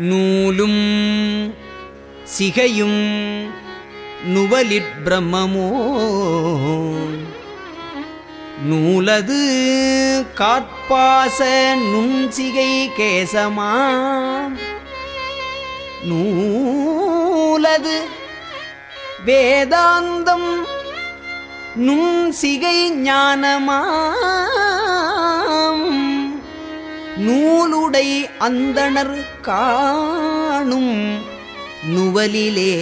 நூலும் சிகையும் நுவலிற் பிரம்மமோ நூலது காற்பாச நுண்சிகை கேசமா நூலது வேதாந்தம் நுண்சிகை ஞானமா நூலுடை அந்தணர் காணும் நுவலிலே